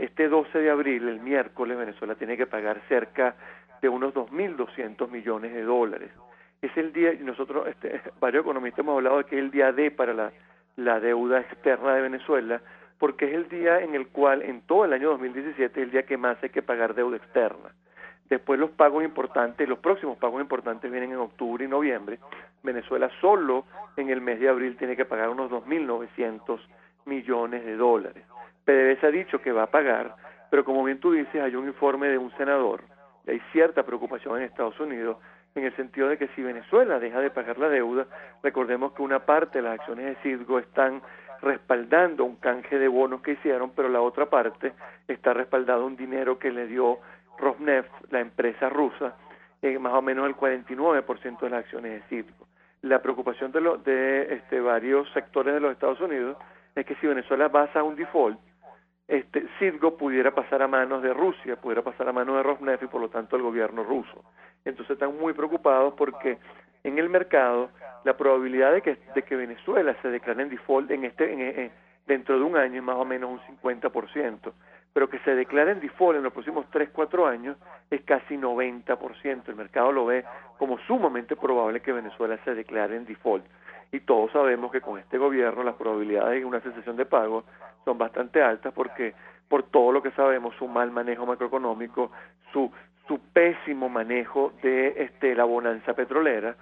Este 12 de abril, el miércoles, Venezuela tiene que pagar cerca de unos 2.200 millones de dólares. Es el día, y nosotros, este, varios economistas hemos hablado de que es el día D para la, la deuda externa de Venezuela, porque es el día en el cual, en todo el año 2017, es el día que más hay que pagar deuda externa. Después los pagos importantes, los próximos pagos importantes vienen en octubre y noviembre. Venezuela solo en el mes de abril tiene que pagar unos 2.900 millones de dólares. PDVSA ha dicho que va a pagar, pero como bien tú dices, hay un informe de un senador y hay cierta preocupación en Estados Unidos en el sentido de que si Venezuela deja de pagar la deuda, recordemos que una parte de las acciones de Citgo están respaldando un canje de bonos que hicieron, pero la otra parte está respaldando un dinero que le dio Rosneft, la empresa rusa, eh, más o menos el 49% de las acciones de Citgo. La preocupación de, de este, varios sectores de los Estados Unidos es que si Venezuela pasa a un default, este, Citgo pudiera pasar a manos de Rusia, pudiera pasar a manos de Rosneft y por lo tanto el gobierno ruso. Entonces están muy preocupados porque en el mercado la probabilidad de que, Venezuela se declare en default en este, dentro de un año es más o menos un 50% pero que se declare en default en los próximos 3, 4 años es casi 90%. El mercado lo ve como sumamente probable que Venezuela se declare en default. Y todos sabemos que con este gobierno las probabilidades de una cesación de pago son bastante altas porque por todo lo que sabemos, su mal manejo macroeconómico, su, su pésimo manejo de este, la bonanza petrolera,